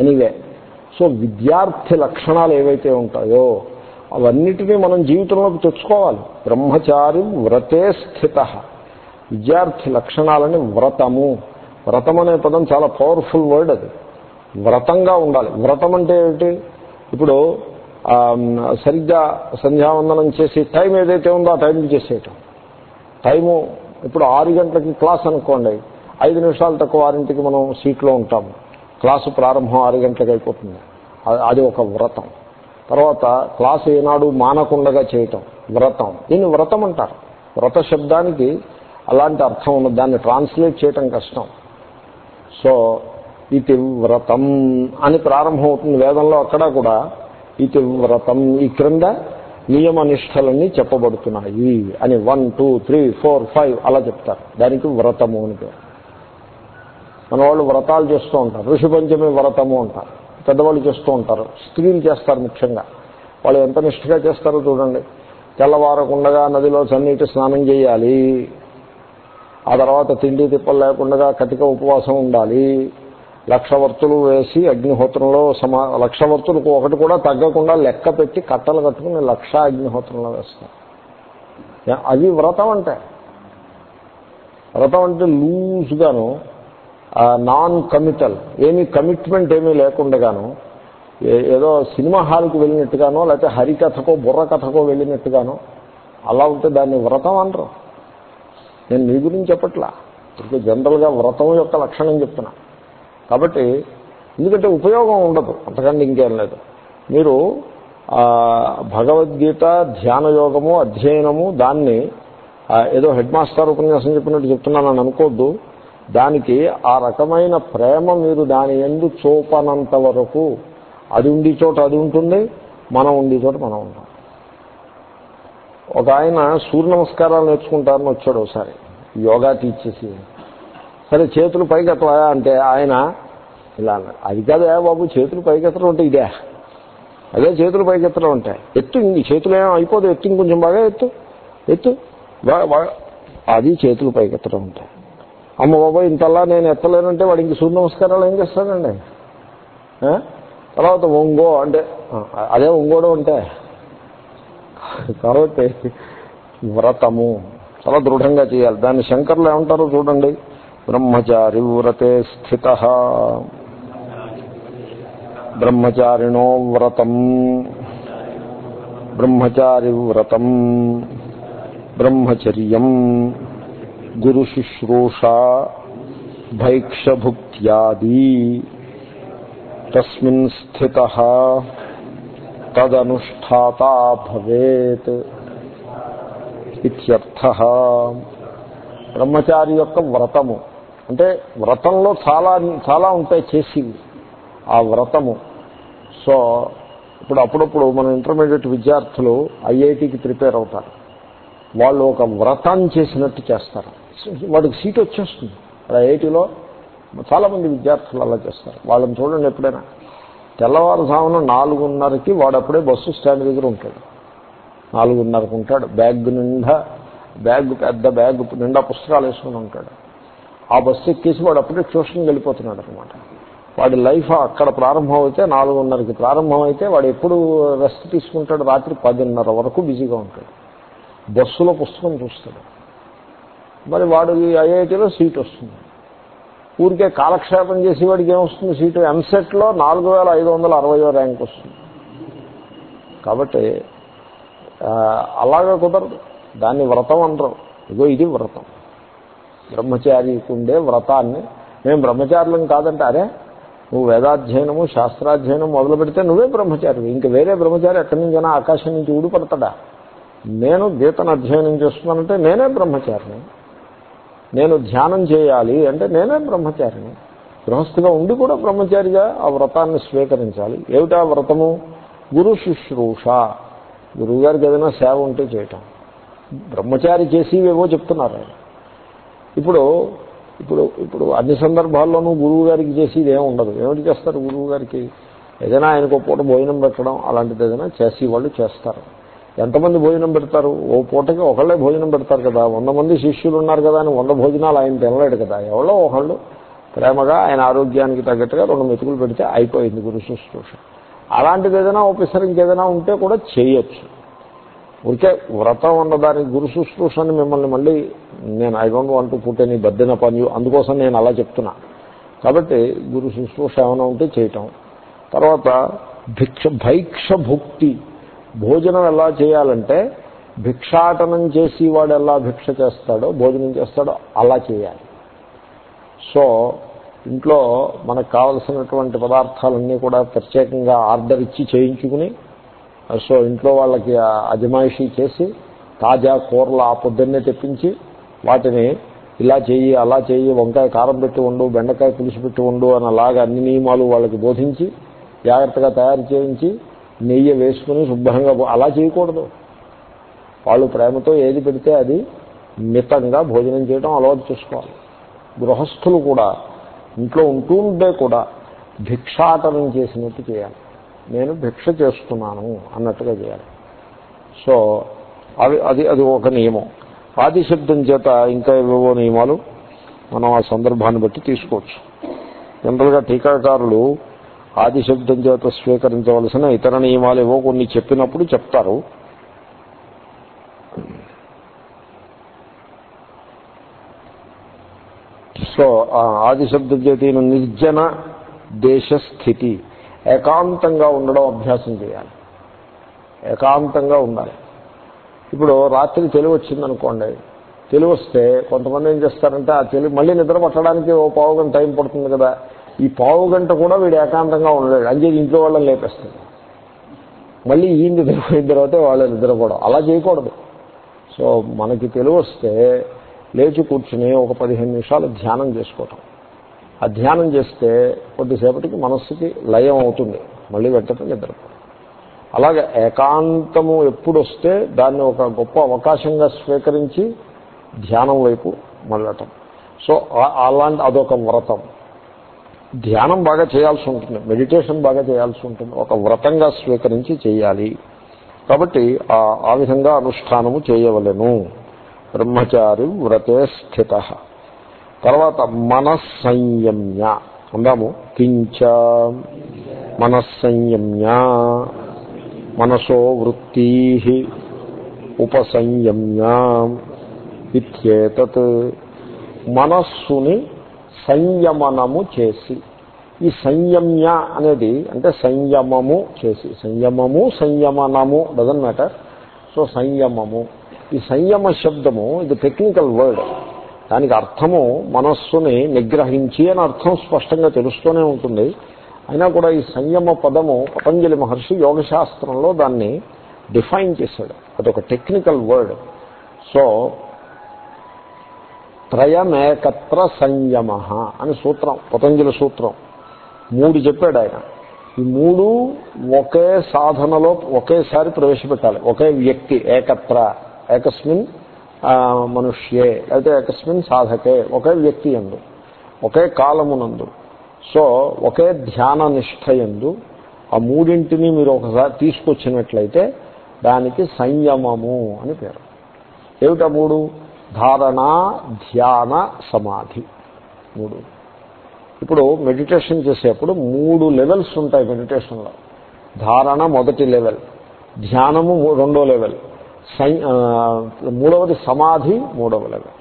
Anyway so విద్యార్థి లక్షణాలు ఏవైతే ఉంటాయో అవన్నిటినీ మనం జీవితంలోకి తెచ్చుకోవాలి. బ్రహ్మచారి వ్రతే స్థిత. విద్యార్థి లక్షణాలని వ్రతము. వ్రతం అనే పదం చాలా పవర్ఫుల్ వర్డ్ అది. వ్రతంగా ఉండాలి. వ్రతం అంటే ఏమిటి? ఇప్పుడు సరిగ్గా సంధ్యావందనం చేసి టైం ఏదైతే ఉందో ఆ టైంకి చేసేయటం. టైము ఇప్పుడు ఆరు గంటలకి క్లాస్ అనుకోండి. ఐదు నిమిషాలు తక్కువ ఆరింటికి మనం సీట్లో ఉంటాము. క్లాసు ప్రారంభం ఆరు గంటలకు అయిపోతుంది. అది ఒక వ్రతం. తర్వాత క్లాసు ఏనాడు మానకుండగా చేయటం వ్రతం. దీన్ని వ్రతం అంటారు. వ్రత శబ్దానికి అలాంటి అర్థం ఉన్నది. దాన్ని ట్రాన్స్లేట్ చేయటం కష్టం. సో ఇది వ్రతం అని ప్రారంభం అవుతుంది వేదంలో. అక్కడ కూడా ఇది వ్రతం ఈ క్రింద నియమ నిష్టలన్నీ చెప్పబడుతున్నాయి అని one two three four five అలా చెప్తారు. దానికి వ్రతము అని పేరు. మన వాళ్ళు వ్రతాలు చేస్తూ ఉంటారు. ఋషిపంచమి వ్రతము అంటారు. పెద్దవాళ్ళు చేస్తూ ఉంటారు. స్త్రీలు చేస్తారు ముఖ్యంగా. వాళ్ళు ఎంత నిష్ఠగా చేస్తారో చూడండి. తెల్లవారకుండగా నదిలో చన్నీటి స్నానం చేయాలి. ఆ తర్వాత తిండి తిప్పలు లేకుండా కటిక ఉపవాసం ఉండాలి. లక్ష వర్తులు వేసి అగ్నిహోత్రంలో సమా లక్ష వర్తులకు ఒకటి కూడా తగ్గకుండా లెక్క పెట్టి కట్టలు కట్టుకుని లక్ష అగ్నిహోత్రంలో వేస్తారు. అది వ్రతం అంటే. వ్రతం అంటే లూజ్గాను నాన్ కమిటల్ ఏమీ కమిట్మెంట్ ఏమీ లేకుండాను ఏదో సినిమా హాల్కి వెళ్ళినట్టుగానో లేకపోతే హరికథకో బుర్ర కథకో వెళ్ళినట్టుగానో అలా ఉంటే దాన్ని వ్రతం అనరు. నేను మీ గురించి చెప్పట్లా. ఇప్పుడు జనరల్గా వ్రతం యొక్క లక్షణం చెప్తున్నా. కాబట్టి ఎందుకంటే ఉపయోగం ఉండదు. అంతకంటే ఇంకేం లేదు. మీరు భగవద్గీత ధ్యాన యోగము అధ్యయనము దాన్ని ఏదో హెడ్ మాస్టర్ ఉపన్యాసం చెప్పినట్టు చెప్తున్నానని అనుకోవద్దు దానికి ఆ రకమైన ప్రేమ మీరు దాని ఎందు చూపనంత వరకు అది ఉండే చోట అది ఉంటుంది మనం ఉండే చోట మనం ఉంటాం. ఒక ఆయన సూర్య నమస్కారాలు నేర్చుకుంటారని వచ్చాడు ఒకసారి యోగా టీచర్స్ సరే చేతులు పైకెత్తవా అంటే ఆయన ఇలా అన్నాడు. అది కాదే బాబు చేతులు పైకెత్తడం అంటే ఇదే. అదే చేతులు పైకెత్తడం ఉంటాయి ఎత్తు ఇంక చేతులు ఏమో అయిపోదు ఎత్తు ఇంకొంచెం బాగా ఎత్తు ఎత్తు బాగా బాగా అది చేతులు పైకెత్తడం ఉంటాయి అమ్మ బాబా ఇంతలా నేను ఎత్తలేనంటే వాడికి సూర్య నమస్కారాలు ఏం చేస్తానండి తర్వాత ఒంగో అంటే అదే ఒంగోడు అంటే. కాబట్టి వ్రతము చాలా దృఢంగా చేయాలి. దాన్ని శంకర్లు ఏమంటారో చూడండి. బ్రహ్మచారి వ్రతే స్థిత. బ్రహ్మచారిణో వ్రతం. బ్రహ్మచారి వ్రతం. బ్రహ్మచర్యం. గురు శుశ్రూష భైక్షభుక్త్యాది. తస్మిన్ స్థిత తదనుష్ఠాత భవేత్ ఇత్యర్థ. బ్రహ్మచారి యొక్క వ్రతము. అంటే వ్రతంలో చాలా చాలా ఉంటాయి చేసేవి ఆ వ్రతము. సో ఇప్పుడు అప్పుడప్పుడు మన ఇంటర్మీడియట్ విద్యార్థులు ఐఐటికి ప్రిపేర్ అవుతారు. వాళ్ళు ఒక వ్రతాన్ని చేసినట్టు చేస్తారు. వాడికి సీట్ వచ్చేస్తుంది. ఐఐటిలో చాలామంది విద్యార్థులు అలా చేస్తారు. వాళ్ళని చూడండి ఎప్పుడైనా. తెల్లవారుజామున నాలుగున్నరకి వాడు అప్పుడే బస్సు స్టాండ్ దగ్గర ఉంటాడు. నాలుగున్నరకు ఉంటాడు. బ్యాగ్ నిండా బ్యాగ్ పెద్ద బ్యాగ్ నిండా పుస్తకాలు వేసుకుని ఉంటాడు. ఆ బస్సు ఎక్కేసి వాడు అప్పుడే ట్యూషన్కి వెళ్ళిపోతున్నాడు అనమాట వాడి లైఫ్ అక్కడ ప్రారంభం అయితే నాలుగున్నరకి ప్రారంభం అయితే వాడు ఎప్పుడు రెస్ట్ తీసుకుంటాడు? రాత్రి పదిన్నర వరకు బిజీగా ఉంటాడు. బస్సులో పుస్తకం చూస్తాడు. మరి వాడు ఐఐటీలో సీట్ వస్తుంది. ఊరికే కాలక్షేపం చేసి వాడికి ఏమొస్తుంది? సీటు ఎంసెట్లో నాలుగు వేల ఐదు వందల అరవయో ర్యాంక్ వస్తుంది. కాబట్టి అలాగే కుదరదు. దాన్ని వ్రతం అనరు ఇగో ఇది వ్రతం. బ్రహ్మచారికి ఉండే వ్రతాన్ని. మేము బ్రహ్మచారులం కాదంటే అరే నువ్వు వేదాధ్యయనము శాస్త్రాధ్యయనం మొదలు పెడితే నువ్వే బ్రహ్మచారి ఇంక వేరే బ్రహ్మచారి ఎక్కడి నుంచైనా ఆకాశం నుంచి ఊడిపడతాడా? నేను గీతను అధ్యయనం చేస్తున్నానంటే నేనే బ్రహ్మచారిని. నేను ధ్యానం చేయాలి అంటే నేనే బ్రహ్మచారిని. గృహస్థిగా ఉండి కూడా బ్రహ్మచారిగా ఆ వ్రతాన్ని స్వీకరించాలి. ఏమిటా వ్రతము? గురు శుశ్రూష. గురువుగారికి ఏదైనా సేవ ఉంటే చేయటం. బ్రహ్మచారి చేసేవేవో చెప్తున్నారు ఆయన. ఇప్పుడు ఇప్పుడు ఇప్పుడు అన్ని సందర్భాల్లోనూ గురువు గారికి చేసేది ఏమి ఉండదు. ఏమిటి చేస్తారు గురువు గారికి ఏదైనా ఆయనకు ఒక పూట భోజనం పెట్టడం అలాంటిది ఏదైనా చేసి వాళ్ళు చేస్తారు. ఎంతమంది భోజనం పెడతారు? ఓ పూటకి ఒకళ్ళే భోజనం పెడతారు కదా. వంద మంది శిష్యులు ఉన్నారు కదా అని వంద భోజనాలు ఆయన తినలేడు కదా. ఎవరో ఒకళ్ళు ప్రేమగా ఆయన ఆరోగ్యానికి తగ్గట్టుగా రెండు మెతుకులు పెడితే అయిపోయింది గురు శుశ్రూష. అలాంటిది ఏదైనా ఒకసారి ఇంకేదైనా ఉంటే కూడా చేయొచ్చు. ఉంటే వ్రతం ఉన్నదానికి గురు శుశ్రూషని మిమ్మల్ని మళ్ళీ నేను I don't want to put any burden పని అందుకోసం నేను అలా చెప్తున్నా. కాబట్టి గురు శుశ్రూష ఏమైనా ఉంటే చేయటం. తర్వాత భిక్ష భైక్ష భుక్తి. భోజనం ఎలా చేయాలంటే భిక్షాటనం చేసి వాడు ఎలా భిక్ష చేస్తాడో భోజనం చేస్తాడో అలా చేయాలి. సో ఇంట్లో మనకు కావలసినటువంటి పదార్థాలన్నీ కూడా ప్రత్యేకంగా ఆర్డర్ ఇచ్చి చేయించుకుని సో ఇంట్లో వాళ్ళకి అజమాయిషీ చేసి తాజా కూరలు ఆ పొద్దున్నే తెప్పించి వాటిని ఇలా చెయ్యి అలా చెయ్యి వంకాయ కారం పెట్టి ఉండు బెండకాయ పులుసు పెట్టి ఉండు అని అలాగా అన్ని నియమాలు వాళ్ళకి బోధించి జాగ్రత్తగా తయారు చేయించి నెయ్యి వేసుకుని శుభ్రంగా అలా చేయకూడదు. వాళ్ళు ప్రేమతో ఏది పెడితే అది మితంగా భోజనం చేయడం అలవాటు చేసుకోవాలి. గృహస్థులు కూడా ఇంట్లో ఉంటూ ఉంటే కూడా భిక్షాటనం చేసినట్టు చేయాలి. నేను భిక్ష చేస్తున్నాను అన్నట్టుగా చేయాలి. సో అది అది అది ఒక నియమం. ఆదిశబ్దం చేత ఇంకా ఏవేవో నియమాలు మనం ఆ సందర్భాన్ని బట్టి తీసుకోవచ్చు. జనరల్గా టీకాకారులు ఆదిశబ్దం చేత స్వీకరించవలసిన ఇతర నియమాలు ఏవో కొన్ని చెప్పినప్పుడు చెప్తారు. సో ఆదిశబ్దం చేత నిర్జన నిర్జన దేశస్థితి. ఏకాంతంగా ఉండడం అభ్యాసం చేయాలి. ఏకాంతంగా ఉండాలి. ఇప్పుడు రాత్రి తెలివి వచ్చిందనుకోండి. తెలివి వస్తే కొంతమంది ఏం చేస్తారంటే ఆ తెలివి మళ్ళీ నిద్ర పట్టడానికి ఓ పావు గంట టైం పడుతుంది కదా. ఈ పావు గంట కూడా వీడు ఏకాంతంగా ఉండలేడు. అంతే ఇంట్లో వాళ్ళని లేపేస్తాడు. మళ్ళీ ఈ నిద్రపోయిన తర్వాత వాళ్ళు నిద్రపోవడం. అలా చేయకూడదు. సో మనకి తెలివి వస్తే లేచి కూర్చుని ఒక పదిహేను నిమిషాలు ధ్యానం చేసుకోవటం. ఆ ధ్యానం చేస్తే కొద్దిసేపటికి మనస్సుకి లయం అవుతుంది. మళ్ళీ వెంటనే నిద్రపోవడం. అలాగే ఏకాంతము ఎప్పుడు వస్తే దాన్ని ఒక గొప్ప అవకాశంగా స్వీకరించి ధ్యానం వైపు మళ్ళటం. సో అలాంటి అదొక వ్రతం. ధ్యానం బాగా చేయాల్సి ఉంటుంది. మెడిటేషన్ బాగా చేయాల్సి ఉంటుంది. ఒక వ్రతంగా స్వీకరించి చేయాలి. కాబట్టి ఆ విధంగా అనుష్ఠానము చేయవలెను. బ్రహ్మచారి వ్రతే స్థిత. తర్వాత మనస్సంయమ్య. అందాము. కించ. మనస్సంయమ్య. మనసో వృత్తి. ఉపసంయమ్య. ఇత్యేతత్. మనస్సుని సంయమనము చేసి. ఈ సంయమ్య అనేది అంటే సంయమము చేసి. సంయమము సంయమనము డజన్ మ్యాటర్ సో సంయమము. ఈ సంయమ శబ్దము ఇది టెక్నికల్ వర్డ్ దానికి అర్థము మనస్సుని నిగ్రహించి అని అర్థం స్పష్టంగా తెలుస్తూనే ఉంటుంది. అయినా కూడా ఈ సంయమ పదము పతంజలి మహర్షి యోగశాస్త్రంలో దాన్ని డిఫైన్ చేశాడు. అదొక టెక్నికల్ వర్డ్ సో త్రయమేకత్ర సంయమ అని సూత్రం పతంజలి సూత్రం. మూడు చెప్పాడు ఆయన. ఈ మూడు ఒకే సాధనలో ఒకేసారి ప్రవేశపెట్టాలి. ఒకే వ్యక్తి ఏకత్ర ఏకస్మిన్ మనుష్యే అయితే ఏకస్మిన్ సాధకే ఒకే వ్యక్తి ఎందు ఒకే కాలమునందు. సో ఒకే ధ్యాన నిష్ట ఎందు ఆ మూడింటిని మీరు ఒకసారి తీసుకొచ్చినట్లయితే దానికి సంయమము అని పేరు. ఏమిటా మూడు? ధారణ ధ్యాన సమాధి. మూడు. ఇప్పుడు మెడిటేషన్ చేసేప్పుడు మూడు లెవెల్స్ ఉంటాయి మెడిటేషన్లో. ధారణ మొదటి లెవెల్ ధ్యానము రెండో లెవెల్ మూడవది సమాధి మూడవ లెవెల్.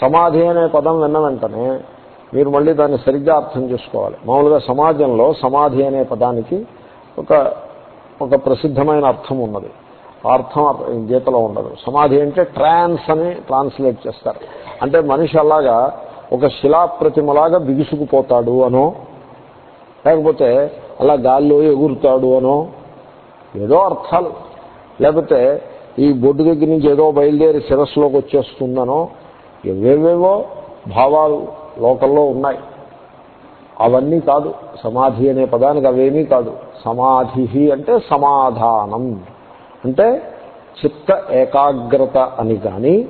సమాధి అనే పదం విన్న వెంటనే మీరు మళ్ళీ దాన్ని సరిగ్గా అర్థం చేసుకోవాలి. మామూలుగా సమాజంలో సమాధి అనే పదానికి ఒక ఒక ప్రసిద్ధమైన అర్థం ఉన్నది. అర్థం గీతలో ఉండదు. సమాధి అంటే ట్రాన్స్ అని ట్రాన్స్లేట్ చేస్తారు. అంటే మనిషి అలాగా ఒక శిలాప్రతిమలాగా బిగుసుకుపోతాడు అనో లేకపోతే అలా గాల్లో ఎగురుతాడు అనో ఏదో అర్థాలు. లేకపోతే ఈ బొడ్డు దగ్గర నుంచి ఏదో బయలుదేరి శిరస్సులోకి వచ్చేస్తుందనో ఎవేవేవో భావాలు లోకల్లో ఉన్నాయి. అవన్నీ కాదు. సమాధి అనే పదానికి అవేమీ కాదు. సమాధి అంటే సమాధానం. అంటే చిత్త ఏకాగ్రత అని కానీ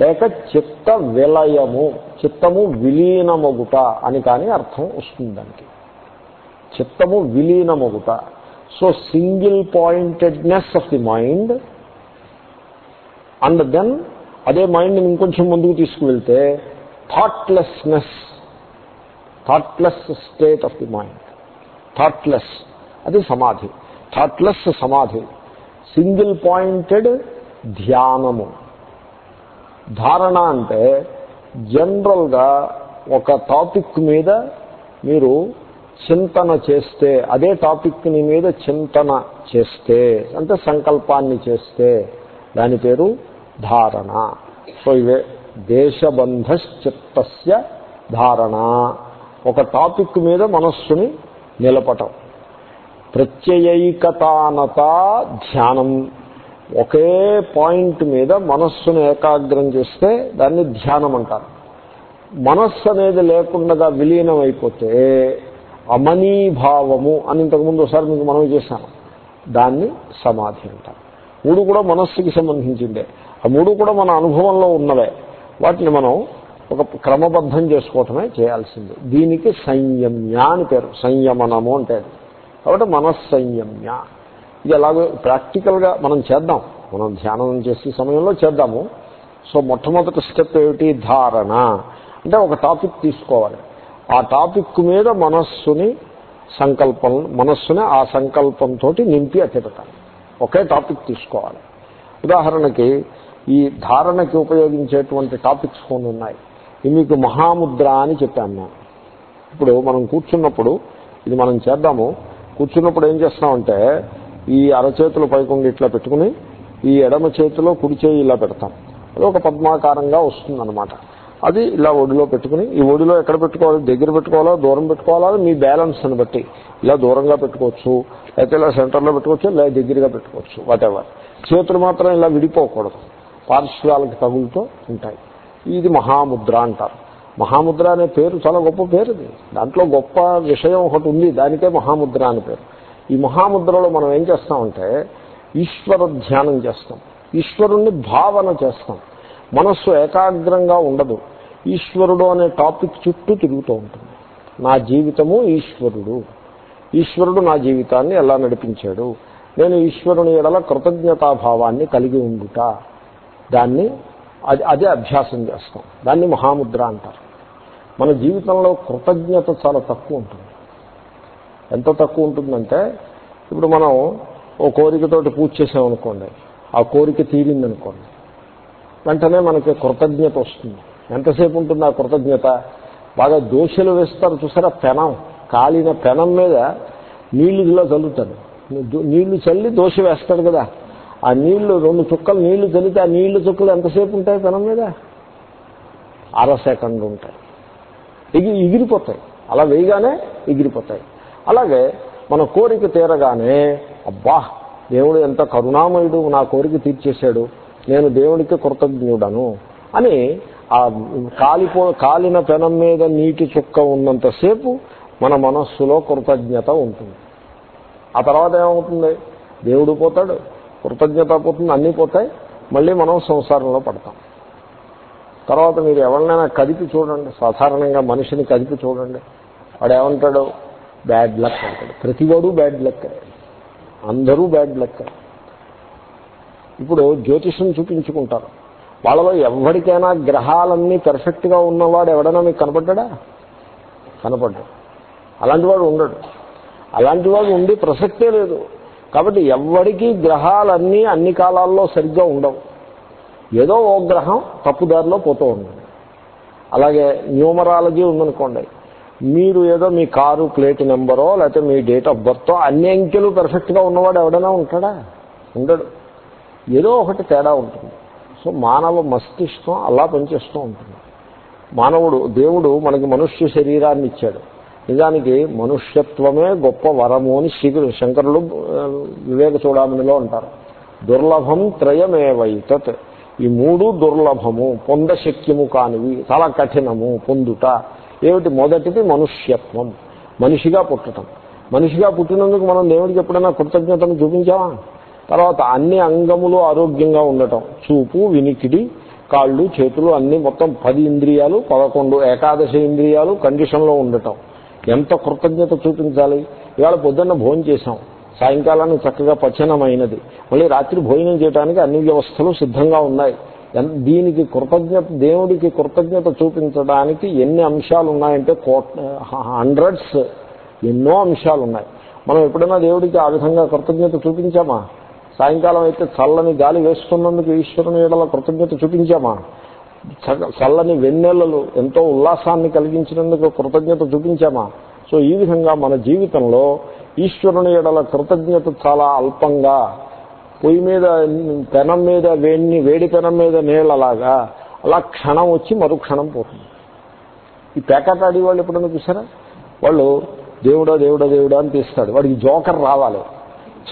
లేక చిత్త విలయము చిత్తము విలీనమగుట అని కానీ అర్థం వస్తుంది దానికి. చిత్తము విలీనమగుట. So single pointedness of the mind and then అదే మైండ్ని ఇంకొంచెం ముందుకు తీసుకువెళ్తే thoughtlessness thoughtless state of the mind. Thoughtless అది సమాధి. థాట్లెస్ సమాధి. సింగిల్ పాయింటెడ్ ధ్యానము. ధారణ అంటే జనరల్గా ఒక టాపిక్ మీద మీరు చింతన చేస్తే అదే టాపిక్ని మీద చింతన చేస్తే అంటే సంకల్పాన్ని చేస్తే దాని పేరు ధారణ. సో ఇవే దేశబంధశ్చిత్తస్య ధారణ. ఒక టాపిక్ మీద మనస్సుని నిలపటం. ప్రత్యయైకతానత ధ్యానం. ఒకే పాయింట్ మీద మనస్సును ఏకాగ్రం చేస్తే దాన్ని ధ్యానం అంటారు. మనస్సు అనేది లేకుండా విలీనం అయిపోతే అమనీభావము అని ఇంతకుముందు ఒకసారి మీకు మనం చేశాను. దాన్ని సమాధి అంటారు. మూడు కూడా మనస్సుకి సంబంధించిందే. ఆ మూడు కూడా మన అనుభవంలో ఉన్నవే. వాటిని మనం ఒక క్రమబద్ధం చేసుకోవటమే చేయాల్సింది. దీనికి సంయమ్య అని పేరు. సంయమనము అంటే అది. కాబట్టి మనస్సంయమ్య. ఇది ఎలాగో ప్రాక్టికల్గా మనం చేద్దాం. మనం ధ్యానం చేసే సమయంలో చేద్దాము. సో మొట్టమొదటి స్టెప్ ఏమిటి? ధారణ. అంటే ఒక టాపిక్ తీసుకోవాలి. ఆ టాపిక్ మీద మనస్సుని సంకల్పం మనస్సుని ఆ సంకల్పంతో నింపి అట్టెడతాలి ఒకే టాపిక్ తీసుకోవాలి. ఉదాహరణకి ఈ ధారణకి ఉపయోగించేటువంటి టాపిక్స్ కొన్ని ఉన్నాయి. ఇది మీకు మహాముద్ర అని చెప్పాను. నేను ఇప్పుడు మనం కూర్చున్నప్పుడు ఇది మనం చేద్దాము. కూర్చున్నప్పుడు ఏం చేస్తామంటే ఈ అరచేతులు పైకుండి ఇట్లా పెట్టుకుని ఈ ఎడమ చేతిలో కుడి చేయి ఇలా పెడతాం. అది ఒక పద్మాకారంగా వస్తుందన్నమాట. అది ఇలా ఒడిలో పెట్టుకుని ఈ ఒడిలో ఎక్కడ పెట్టుకోవాలి? దగ్గర పెట్టుకోవాలా? దూరం పెట్టుకోవాలా? మీ బ్యాలెన్స్ని బట్టి. ఇలా దూరంగా పెట్టుకోవచ్చు అయితే ఇలా సెంటర్లో పెట్టుకోవచ్చు లేదా దగ్గరగా పెట్టుకోవచ్చు వాటెవర్ చేతులు మాత్రం ఇలా విడిపోకూడదు. పార్శ్వాలకు తగులుతూ ఉంటాయి. ఇది మహాముద్ర అంటారు. మహాముద్ర అనే పేరు చాలా గొప్ప పేరు ఇది దాంట్లో గొప్ప విషయం ఒకటి ఉంది దానికే మహాముద్ర అని పేరు. ఈ మహాముద్రలో మనం ఏం చేస్తామంటే ఈశ్వర ధ్యానం చేస్తాం. ఈశ్వరుణ్ణి భావన చేస్తాం. మనస్సు ఏకాగ్రంగా ఉండదు. ఈశ్వరుడు అనే టాపిక్ చుట్టూ తిరుగుతూ ఉంటుంది. నా జీవితము ఈశ్వరుడు. ఈశ్వరుడు నా జీవితాన్ని ఎలా నడిపించాడు? నేను ఈశ్వరుని ఎడల కృతజ్ఞతాభావాన్ని కలిగి ఉండుట. దాన్ని అది అదే అభ్యాసం చేస్తాం. దాన్ని మహాముద్ర అంటారు. మన జీవితంలో కృతజ్ఞత చాలా తక్కువ ఉంటుంది. ఎంత తక్కువ ఉంటుందంటే ఇప్పుడు మనం ఓ కోరికతోటి పూజ చేసామనుకోండి ఆ కోరిక తీరిందనుకోండి వెంటనే మనకి కృతజ్ఞత వస్తుంది. ఎంతసేపు ఉంటుంది ఆ కృతజ్ఞత? బాగా దోశలు వేస్తారు చూసారా? పెనం కాలిన పెనం మీద నీళ్ళు ఇలా చల్లుతాడు నీళ్ళు చల్లి దోశ వేస్తాడు కదా? ఆ నీళ్ళు రెండు చుక్కలు నీళ్ళు చల్లితే ఆ నీళ్ళు చుక్కలు ఎంతసేపు ఉంటాయి పెనం మీద? అర సెకండ్ ఉంటాయి. ఎగి ఎగిరిపోతాయి అలా వేయగానే ఎగిరిపోతాయి అలాగే మన కోరిక తీరగానే అబ్బా దేవుడు ఎంత కరుణామయుడు నా కోరిక తీర్చేశాడు. నేను దేవుడికి కృతజ్ఞుడను అని ఆ కాలిపో కాలిన పెనం మీద నీటి చుక్క ఉన్నంతసేపు మన మనస్సులో కృతజ్ఞత ఉంటుంది. ఆ తర్వాత ఏమవుతుంది? దేవుడు పోతాడు. కృతజ్ఞత పోతుంది అన్నీ పోతాయి. మళ్ళీ మనం సంసారంలో పడతాం. తర్వాత మీరు ఎవరినైనా కదిపి చూడండి. సాధారణంగా మనిషిని కదిపి చూడండి. వాడు ఏమంటాడు బ్యాడ్ లక్ అంటాడు. ప్రతివాడు బ్యాడ్ లక్ అందరూ బ్యాడ్ లక్ ఇప్పుడు జ్యోతిషం చూపించుకుంటారు. వాళ్ళలో ఎవరికైనా గ్రహాలన్నీ పెర్ఫెక్ట్గా ఉన్నవాడు ఎవడైనా మీకు కనపడ్డా కనపడ్డాడు. అలాంటి వాడు ఉండడు. అలాంటి వాడు ఉండి ప్రసక్తే లేదు. కాబట్టి ఎవరికి గ్రహాలన్నీ అన్ని కాలాల్లో సరిగ్గా ఉండవు. ఏదో ఓ గ్రహం తప్పుదారిలో పోతూ ఉంటుంది. అలాగే న్యూమరాలజీ ఉందనుకోండి. మీరు ఏదో మీ కారు ప్లేట్ నెంబరో లేకపోతే మీ డేట్ ఆఫ్ బర్తో అన్ని అంకెలు పెర్ఫెక్ట్గా ఉన్నవాడు ఎవడైనా ఉంటాడా? ఉండడు. ఏదో ఒకటి తేడా ఉంటుంది. సో మానవ మస్తిష్కం అలా పనిచేస్తూ ఉంటుంది. మానవుడు దేవుడు మనకి మనుష్య శరీరాన్ని ఇచ్చాడు. నిజానికి మనుష్యత్వమే గొప్ప వరము అని శ్రీ శంకరులు వివేక చూడామణిలో అంటారు. దుర్లభం త్రయమేవైతత్. ఈ మూడు దుర్లభము పొందశక్యము కానివి చాలా కఠినము పొందుట. ఏమిటి? మొదటిది మనుష్యత్వం. మనిషిగా పుట్టడం మనిషిగా పుట్టినందుకు మనం దేవుడికి ఎప్పుడైనా కృతజ్ఞతను చూపించామా? తర్వాత అన్ని అంగములు ఆరోగ్యంగా ఉండటం. చూపు వినికిడి కాళ్ళు చేతులు అన్ని మొత్తం పది ఇంద్రియాలు పదకొండు ఏకాదశి ఇంద్రియాలు కండిషన్లో ఉండటం. ఎంత కృతజ్ఞత చూపించాలి? ఇవాళ పొద్దున్న భోజనం చేశాం. సాయంకాలానికి చక్కగా పచనమైనది. మళ్ళీ రాత్రి భోజనం చేయడానికి అన్ని వ్యవస్థలు సిద్ధంగా ఉన్నాయి. దీనికి కృతజ్ఞత దేవుడికి కృతజ్ఞత చూపించడానికి ఎన్ని అంశాలు ఉన్నాయంటే కోట్ హండ్రెడ్స్ ఎన్నో అంశాలు ఉన్నాయి. మనం ఎప్పుడైనా దేవుడికి ఆ విధంగా కృతజ్ఞత చూపించామా? సాయంకాలం అయితే చల్లని గాలి వేస్తున్నందుకు ఈశ్వరుని ఎడల కృతజ్ఞత చూపించామా? చల్లని వెన్నెలలు ఎంతో ఉల్లాసాన్ని కలిగించినందుకు కృతజ్ఞత చూపించామా? సో ఈ విధంగా మన జీవితంలో ఈశ్వరుని ఎడల కృతజ్ఞత చాలా అల్పంగా పొయ్యి మీద పెనం మీద వేడిని వేడి పెనం మీద నీళ్ళలాగా అలా క్షణం వచ్చి మరు క్షణం పోతుంది. ఈ పేకాట ఆడేవాళ్ళు ఎప్పుడన్నా చూసారా వాళ్ళు దేవుడా దేవుడా దేవుడా అని తీస్తాడు వాడికి జోకర్ రావాలి.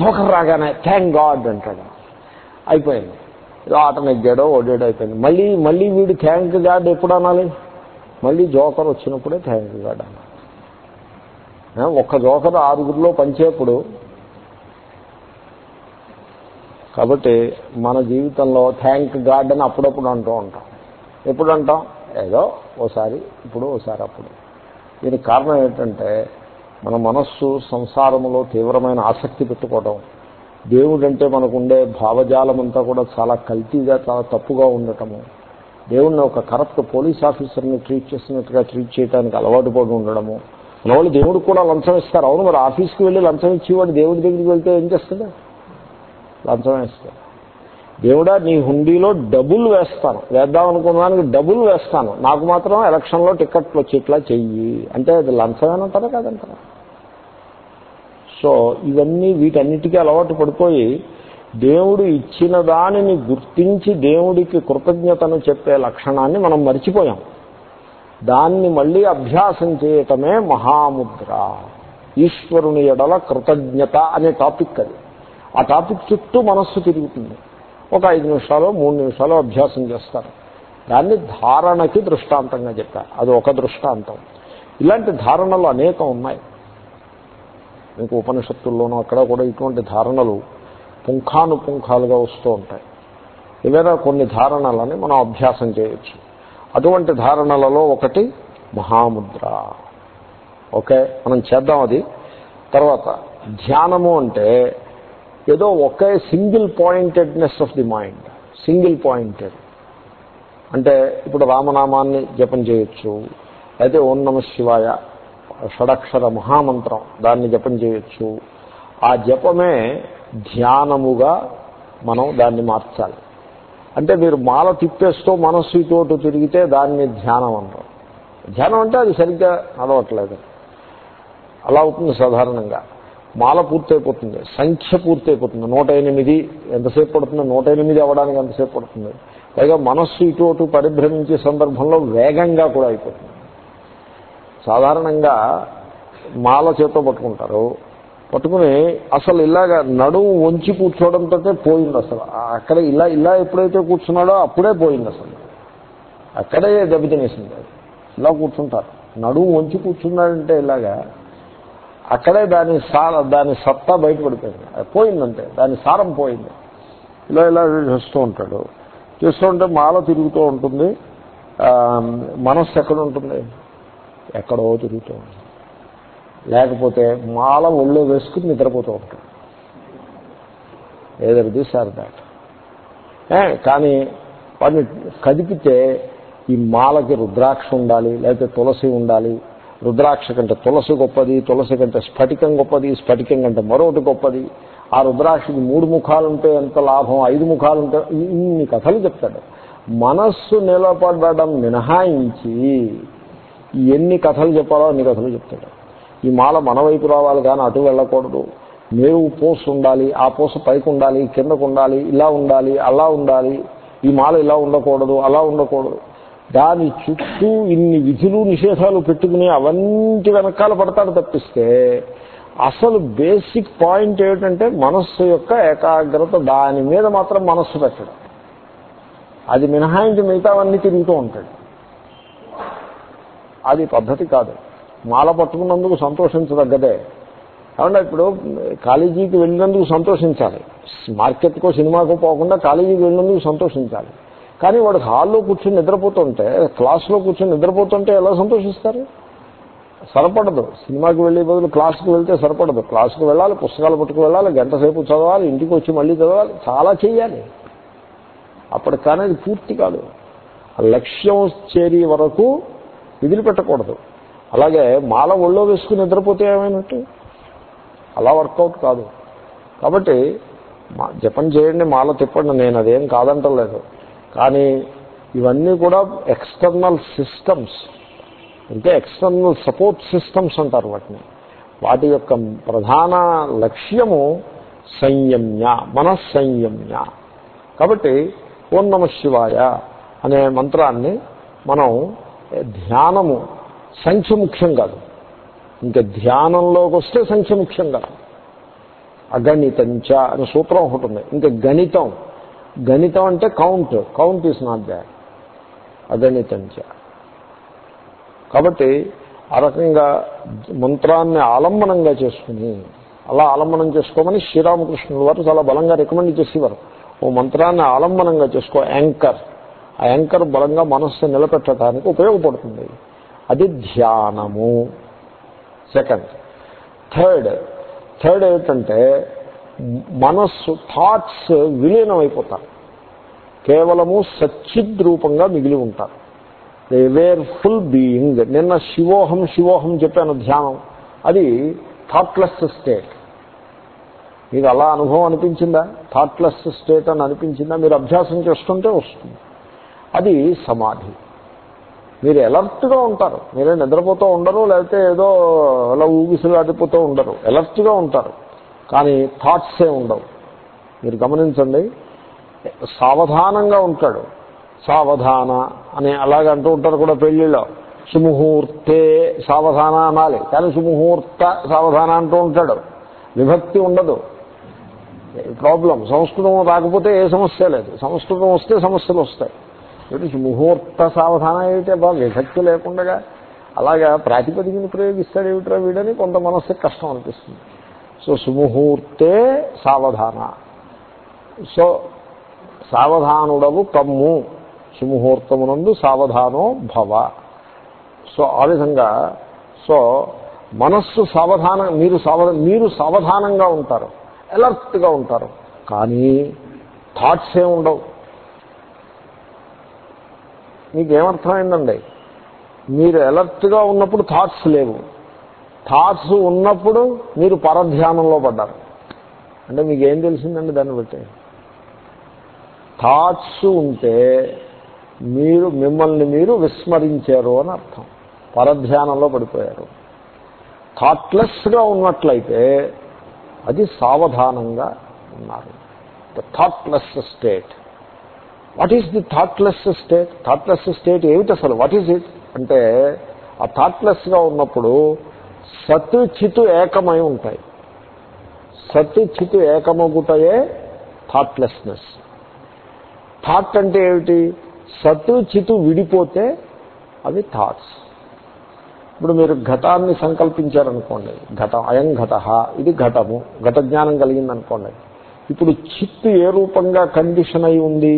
జోకర్ రాగానే థ్యాంక్ గాడ్ అంటాడు. అయిపోయింది. ఏదో ఆట నెగ్గాడో ఓడాడో అయిపోయింది. మళ్ళీ మళ్ళీ వీడు థ్యాంక్ గాడ్ ఎప్పుడు అనాలి? మళ్ళీ జోకర్ వచ్చినప్పుడే థ్యాంక్ గాడ్ అనాలి. ఒక్క జోకర్ ఆరుగురిలో పంచేప్పుడు కాబట్టి మన జీవితంలో థ్యాంక్ గాడ్ అని అప్పుడప్పుడు అంటూ ఉంటాం. ఎప్పుడు అంటాం? ఏదో ఓసారి ఇప్పుడు ఓసారి అప్పుడు. దీనికి కారణం ఏంటంటే మన మనస్సు సంసారములో తీవ్రమైన ఆసక్తి పెట్టుకోవడం దేవుడంటే మనకుండే భావజాలం అంతా కూడా చాలా కల్తీగా చాలా తప్పుగా ఉండటము. దేవుడిని ఒక కరప్ట్ పోలీస్ ఆఫీసర్ని ట్రీట్ చేసినట్టుగా ట్రీట్ చేయడానికి అలవాటు పడి ఉండడము. మన వాళ్ళు దేవుడికి కూడా లంచం ఇస్తారు. అవును మరి ఆఫీస్కి వెళ్ళి లంచం ఇచ్చేవాడు దేవుడి దగ్గరికి వెళ్తే ఏం చేస్తాడు? లంచం వేస్తాడు. దేవుడా నీ హుండీలో డబుల్ వేస్తాను. వేద్దాం అనుకున్నానికి డబుల్ వేస్తాను. నాకు మాత్రం ఎలక్షన్లో టికెట్లు వచ్చేట్లా చెయ్యి. అంటే అది లంచమేనంటారా కాదంటారా? సో ఇవన్నీ వీటన్నిటికీ అలవాటు పడిపోయి దేవుడు ఇచ్చిన దానిని గుర్తించి దేవుడికి కృతజ్ఞతను చెప్పే లక్షణాన్ని మనం మర్చిపోయాం. దాన్ని మళ్ళీ అభ్యాసం చేయటమే మహాముద్ర. ఈశ్వరుని ఎడల కృతజ్ఞత అనే టాపిక్ అది. ఆ టాపిక్ చుట్టూ మనస్సు తిరుగుతుంది. ఒక ఐదు నిమిషాలు మూడు నిమిషాలు అభ్యాసం చేస్తారు. దాన్ని ధారణకి దృష్టాంతంగా చెప్పారు. అది ఒక దృష్టాంతం. ఇలాంటి ధారణలు అనేకం ఉన్నాయి. మీకు ఉపనిషత్తుల్లోనూ అక్కడ కూడా ఇటువంటి ధారణలు పుంఖానుపుంఖాలుగా వస్తూ ఉంటాయి. ఏవైనా కొన్ని ధారణలని మనం అభ్యాసం చేయొచ్చు. అటువంటి ధారణలలో ఒకటి మహాముద్ర. ఓకే మనం చేద్దాం అది. తర్వాత ధ్యానము అంటే ఏదో ఒకే single pointedness of the mind single pointed. అంటే ఇప్పుడు రామనామాన్ని జపం చేయొచ్చు అయితే ఓం నమ శివాయ షడక్షర మహామంత్రం దాన్ని జపం చేయొచ్చు. ఆ జపమే ధ్యానముగా మనం దాన్ని మార్చాలి. అంటే మీరు మాల తిప్పేస్తూ మనస్సు ఇటు తిరిగితే దాన్ని ధ్యానం అంటాం ధ్యానం అంటే అది సరిగ్గా నడవట్లేదు. అలా అవుతుంది సాధారణంగా. మాల పూర్తయిపోతుంది సంఖ్య పూర్తయిపోతుంది. నూట ఎనిమిది ఎంతసేపు పడుతుంది? నూట ఎనిమిది అవ్వడానికి ఎంతసేపు పడుతుంది? పైగా మనస్సు ఇటు అటు పరిభ్రమించే సందర్భంలో వేగంగా కూడా అయిపోతుంది. సాధారణంగా మాల చేత్తో పట్టుకుంటారు. పట్టుకుని అసలు ఇలాగ నడుము వంచి కూర్చోవడంతో పోయింది అసలు. అక్కడ ఇలా ఇలా ఎప్పుడైతే కూర్చున్నాడో అప్పుడే పోయింది అసలు. అక్కడే దెబ్బతినేసింది ఇలా కూర్చుంటారు. నడుము వంచి కూర్చున్నాడంటే ఇలాగా అక్కడే దాని సార దాని సత్తా బయటపడిపోయింది. అది పోయిందంటే దాని సారం పోయింది. ఇలా ఇలా చేస్తూ ఉంటాడు. చేస్తూ ఉంటే మాల తిరుగుతూ ఉంటుంది. మనస్సు ఎక్కడ ఉంటుంది? ఎక్కడో తిరుగుతూ ఉంటుంది లేకపోతే మాల ఒళ్ళో వేసుకుని నిద్రపోతూ ఉంటుంది ఏదర్ దిస్ ఆర్ దాట్ కానీ వాడిని కదిపితే ఈ మాలకి రుద్రాక్ష ఉండాలి లేకపోతే తులసి ఉండాలి. రుద్రాక్ష కంటే తులసి గొప్పది తులసి కంటే స్ఫటికం గొప్పది స్ఫటికం కంటే మరొకటి గొప్పది. ఆ రుద్రాక్షకి మూడు ముఖాలుంటే ఎంత లాభం? ఐదు ముఖాలుంటే ఇన్ని కథలు చెప్తాడు. మనస్సు నిలబడడం మినహాయించి ఎన్ని కథలు చెప్పాలో అన్ని కథలు చెప్తాడు. ఈ మాల మన వైపు రావాలి కానీ అటు వెళ్ళకూడదు. మేవు పోసు ఉండాలి ఆ పూస పైకి ఉండాలి కిందకు ఉండాలి ఇలా ఉండాలి అలా ఉండాలి. ఈ మాల ఇలా ఉండకూడదు అలా ఉండకూడదు. దాని చుట్టూ ఇన్ని విధులు నిషేధాలు పెట్టుకుని అవన్నీ వెనకాల పడతాడు తప్పిస్తే అసలు బేసిక్ పాయింట్ ఏమిటంటే మనస్సు యొక్క ఏకాగ్రత దాని మీద మాత్రం మనస్సు పెట్టడం. అది మినహాయించి మిగతావన్నీ తిరుగుతూ ఉంటాడు. అది పద్ధతి కాదు. మాల పట్టుకున్నందుకు సంతోషించదగ్గదే. కాబట్టి ఇప్పుడు కాలేజీకి వెళ్ళినందుకు సంతోషించాలి. మార్కెట్కో సినిమాకో పోకుండా కాలేజీకి వెళ్ళినందుకు సంతోషించాలి. కానీ వాడు హాల్లో కూర్చొని నిద్రపోతుంటే క్లాస్లో కూర్చొని నిద్రపోతుంటే ఎలా సంతోషిస్తారు? సరిపడదు. సినిమాకి వెళ్ళే బదులు క్లాస్కి వెళ్తే సరిపడదు. క్లాస్కి వెళ్ళాలి పుస్తకాలు పట్టుకు వెళ్ళాలి గంట సేపు చదవాలి ఇంటికి వచ్చి మళ్ళీ చదవాలి చాలా చేయాలి అప్పటికి అది పూర్తి కాదు. లక్ష్యం చేరే వరకు విదిలిపెట్టకూడదు. అలాగే మాల ఒళ్ళో వేసుకుని నిద్రపోతే ఏమైనట్టు? అలా వర్కౌట్ కాదు. కాబట్టి మా- జపం చేయండి మాల తిప్పండి నేను అదేం కాదంటలేదు. కానీ ఇవన్నీ కూడా ఎక్స్టర్నల్ సిస్టమ్స్ అంటే ఎక్స్టర్నల్ సపోర్ట్ సిస్టమ్స్ అంటారు వాటిని. వాటి యొక్క ప్రధాన లక్ష్యము సంయమ్య మనస్సంయమ్య. కాబట్టి ఓం నమ శివాయ అనే మంత్రాన్ని మనం ధ్యానము సంఖ్య ముఖ్యం కాదు. ఇంకా ధ్యానంలోకి వస్తే సంఖ్య ముఖ్యం కాదు. అగణితంచ అనే సూత్రం ఒకటి ఉంది. ఇంకా గణితం గణితం అంటే count count is not that అగణితంచ. కాబట్టి ఆ రకంగా మంత్రాన్ని ఆలంబనంగా చేసుకుని అలా ఆలంబనం చేసుకోమని శ్రీరామకృష్ణుల వారు చాలా బలంగా రికమెండ్ చేసేవారు. ఓ మంత్రాన్ని ఆలంబనంగా చేసుకో యాంకర్ ఆ యాంకర్ బలంగా మనస్సు నిలబెట్టడానికి ఉపయోగపడుతుంది. అది ధ్యానము. సెకండ్. థర్డ్. థర్డ్ ఏమిటంటే మనస్సు థాట్స్ విలీనం అయిపోతారు కేవలము సచ్చిద్ రూపంగా మిగిలి ఉంటారు దే వేర్ ఫుల్ బీయింగ్. నిన్న శివోహం శివోహం చెప్పాను ధ్యానం. అది థాట్లెస్ స్టేట్. మీకు అలా అనుభవం అనిపించిందా? థాట్లెస్ స్టేట్ అని అనిపించిందా? మీరు అభ్యాసం చేస్తుంటే వస్తుంది. అది సమాధి. మీరు ఎలర్ట్గా ఉంటారు. మీరే నిద్రపోతూ ఉండరు లేకపోతే ఏదో అలా ఊగిసలాడిపోతూ ఉండరు. ఎలర్ట్గా ఉంటారు. కానీ థాట్సే ఉండవు. మీరు గమనించండి సావధానంగా ఉంటాడు. సావధాన అని అలాగ అంటూ ఉంటారు కూడా పెళ్ళిలో సుముహూర్తే సావధాన అనాలి. కానీ సుముహూర్త సావధాన అంటూ ఉంటాడు. విభక్తి ఉండదు. ప్రాబ్లం సంస్కృతం రాకపోతే ఏ సమస్య లేదు. సంస్కృతం వస్తే సమస్యలు వస్తాయి. ఏమిటి? ముహూర్త సావధానం ఏమిటే బాగా. విభక్తి లేకుండా అలాగా ప్రాతిపదికను ప్రయోగిస్తాడు ఏమిట్రా వీడని కొంత మనస్సుకి కష్టం అనిపిస్తుంది. సో సుముహూర్తే సావధాన. సో సావధానుడవు కమ్ము సుముహూర్తమునందు సావధానో భవ. సో ఆ విధంగా సో మనస్సు సావధానం మీరు సావ మీరు సావధానంగా ఉంటారు. అలర్ట్గా ఉంటారు. కానీ థాట్స్ ఏ ఉండవు మీకు ఏమర్థమైందండి మీరు అలర్ట్గా ఉన్నప్పుడు థాట్స్ లేవు. థాట్స్ ఉన్నప్పుడు మీరు పరధ్యానంలో పడ్డారు. అంటే మీకు ఏం తెలిసిందండి దాన్ని బట్టి? థాట్స్ ఉంటే మీరు మిమ్మల్ని మీరు విస్మరించారు అని అర్థం. పరధ్యానంలో పడిపోయారు. థాట్లెస్గా ఉన్నట్లయితే అది సావధానంగా ఉన్నారు. The thoughtless state what is the thoughtless state thoughtless state ఏమిటి అసలు? వాట్ ఈస్ ఇట్ అంటే ఆ థాట్లెస్గా ఉన్నప్పుడు సత్ చితు ఏకమై ఉంటాయి. సత్ చితు ఏకమగుటయే థాట్లెస్నెస్ థాట్ అంటే ఏమిటి? సత్ చితు విడిపోతే అవి థాట్స్ ఇప్పుడు మీరు ఘటాన్ని సంకల్పించారనుకోండి. ఘటం అయం ఘట ఇది ఘటము. ఘట జ్ఞానం కలిగిందనుకోండి. ఇప్పుడు చిత్తు ఏ రూపంగా కండిషన్ అయి ఉంది?